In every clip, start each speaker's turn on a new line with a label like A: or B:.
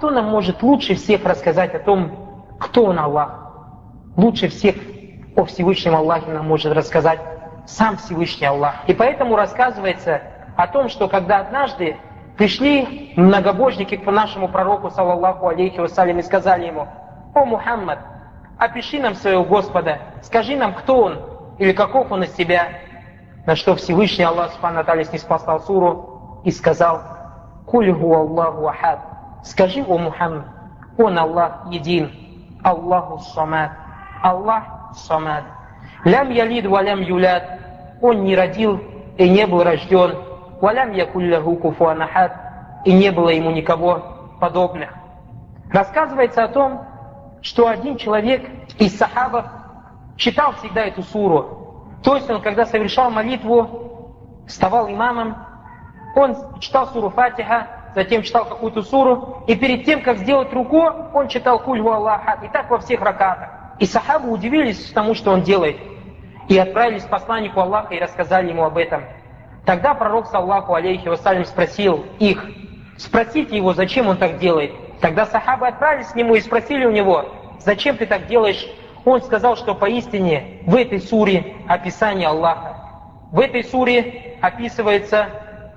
A: кто нам может лучше всех рассказать о том, кто Он Аллах? Лучше всех о Всевышнем Аллахе нам может рассказать сам Всевышний Аллах. И поэтому рассказывается о том, что когда однажды пришли многобожники к нашему пророку, саллаллаху алейхи вассалям, и сказали ему, «О Мухаммад, опиши нам своего Господа, скажи нам, кто Он или каков Он из себя». На что Всевышний Аллах Субхану Аталия снеспослал суру и сказал, «Кульгу Аллаху Ахад». Скажи, о Мухаммад, Он Аллах един, Аллаху Самад, Аллах Самад. Лям ялид валям юляд, Он не родил и не был рожден, валям якулляху куфуанахад, и не было ему никого подобных. Рассказывается о том, что один человек из сахабов читал всегда эту суру. То есть он, когда совершал молитву, вставал имамом, он читал суру Фатиха, затем читал какую-то суру, и перед тем, как сделать руку, он читал кульву Аллаха, и так во всех ракатах. И сахабы удивились тому, что он делает, и отправились к посланнику Аллаха и рассказали ему об этом. Тогда пророк, саллаху алейхи вассалям, спросил их, спросите его, зачем он так делает. Тогда сахабы отправились к нему и спросили у него, зачем ты так делаешь? Он сказал, что поистине в этой суре описание Аллаха. В этой суре описываются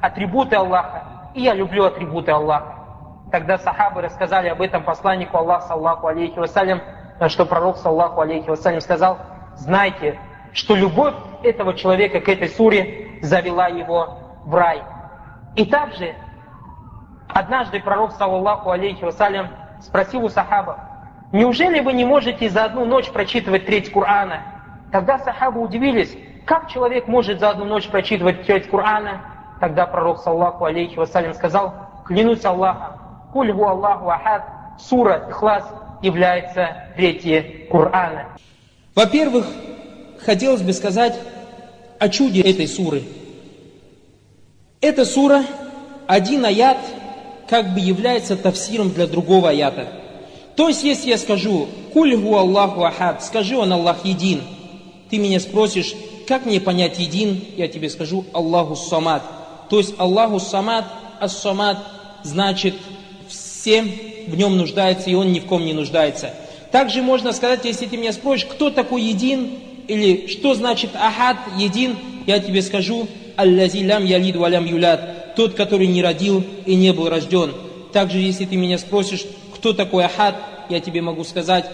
A: атрибуты Аллаха. И я люблю атрибуты Аллаха. Тогда сахабы рассказали об этом посланнику Аллаха, саллаху алейхи вассалям, что пророк, саллаху алейхи вассалям, сказал, знайте, что любовь этого человека к этой суре завела его в рай. И также однажды пророк, саллаху алейхи вассалям, спросил у сахабов, неужели вы не можете за одну ночь прочитывать треть Корана? Тогда сахабы удивились, как человек может за одну ночь прочитывать треть Корана? Тогда пророк, саллаху алейхи вассалям, сказал, клянусь Аллахом, кульгу Аллаху ахад, сура Ихлас является третьей Корана.
B: Во-первых, хотелось бы сказать о чуде этой суры. Эта сура, один аят, как бы является тавсиром для другого аята. То есть, если я скажу «Кульгу Аллаху Ахад», скажи он Аллах един, ты меня спросишь, как мне понять един, я тебе скажу Аллаху Самад. То есть Аллаху Самад, Ас-Самад значит всем в нем нуждается, и он ни в ком не нуждается. Также можно сказать, если ты меня спросишь, кто такой един, или что значит ахад, един, я тебе скажу, аллази лям ялид валям юлят, тот, который не родил и не был рожден. Также, если ты меня спросишь, кто такой ахад, я тебе могу сказать,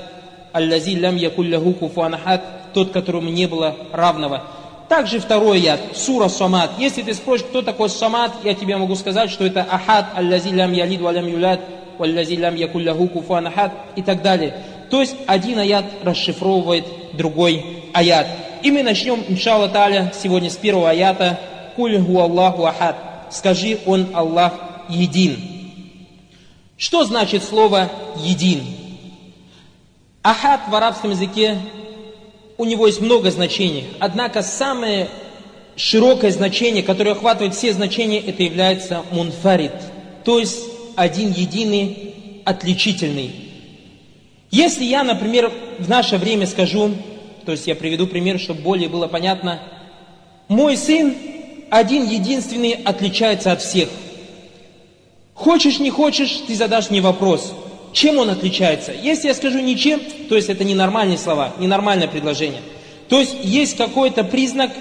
B: аллази лям якулляху куфуан ахад, тот, которому не было равного. Также второй яд, сура Самат. Если ты спросишь, кто такой Самат, я тебе могу сказать, что это Ахад, аллази лям ялид валям юлят, валлази лям якулляху куфуан ахад и так далее. То есть один аят расшифровывает другой аят. И мы начнем, иншалла таля, сегодня с первого аята. Куль гу Аллаху ахад. Скажи, он Аллах един. Что значит слово един? Ахад в арабском языке, у него есть много значений. Однако самое широкое значение, которое охватывает все значения, это является мунфарид. То есть один единый, отличительный. Если я, например, в наше время скажу, то есть я приведу пример, чтобы более было понятно, мой сын один единственный отличается от всех. Хочешь, не хочешь, ты задашь мне вопрос, чем он отличается. Если я скажу ничем, то есть это ненормальные слова, ненормальное предложение. То есть есть какой-то признак,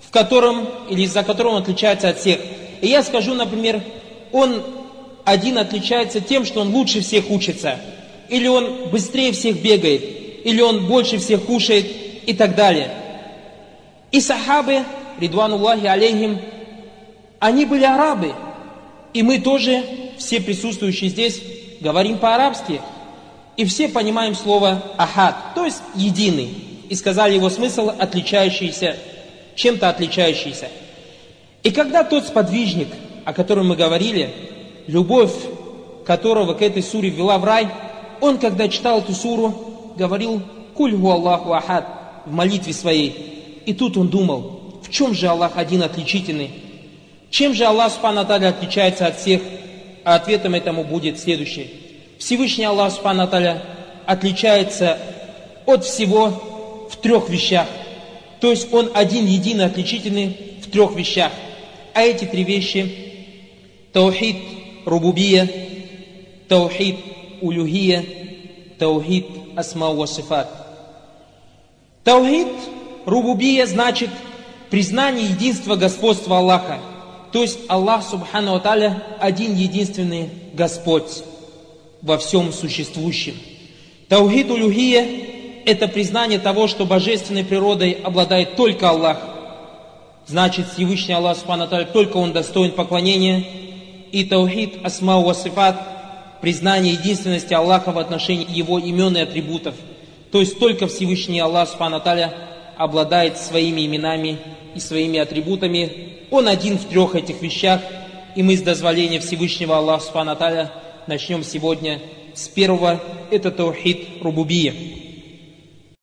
B: в котором или за которым он отличается от всех. И я скажу, например, он один отличается тем, что он лучше всех учится, или он быстрее всех бегает, или он больше всех кушает и так далее. И сахабы, ридвануллахи алейхим, они были арабы. И мы тоже, все присутствующие здесь, говорим по-арабски. И все понимаем слово ахад, то есть единый. И сказали его смысл отличающийся, чем-то отличающийся. И когда тот сподвижник, о котором мы говорили, любовь которого к этой суре ввела в рай, он, когда читал эту суру, говорил «Кульгу Аллаху Ахад» в молитве своей. И тут он думал, в чем же Аллах один отличительный? Чем же Аллах Субхану отличается от всех? А ответом этому будет следующее. Всевышний Аллах Субхану отличается от всего в трех вещах. То есть он один единый отличительный в трех вещах. А эти три вещи – таухид, рубубия таухид улюхия, таухид асма ва сифат. Таухид рубубия значит признание единства господства Аллаха. То есть Аллах Субхану Аталя один единственный Господь во всем существующем. Таухид улюхия – это признание того, что божественной природой обладает только Аллах. Значит, Всевышний Аллах Субхану Аталя, только Он достоин поклонения. И таухид асма ва сифат – признание единственности Аллаха в отношении Его имен и атрибутов. То есть только Всевышний Аллах Субхану Аталя обладает своими именами и своими атрибутами. Он один в трех этих вещах. И мы с дозволения Всевышнего Аллаха Субхану начнем сегодня с первого. Это таухид рубубия.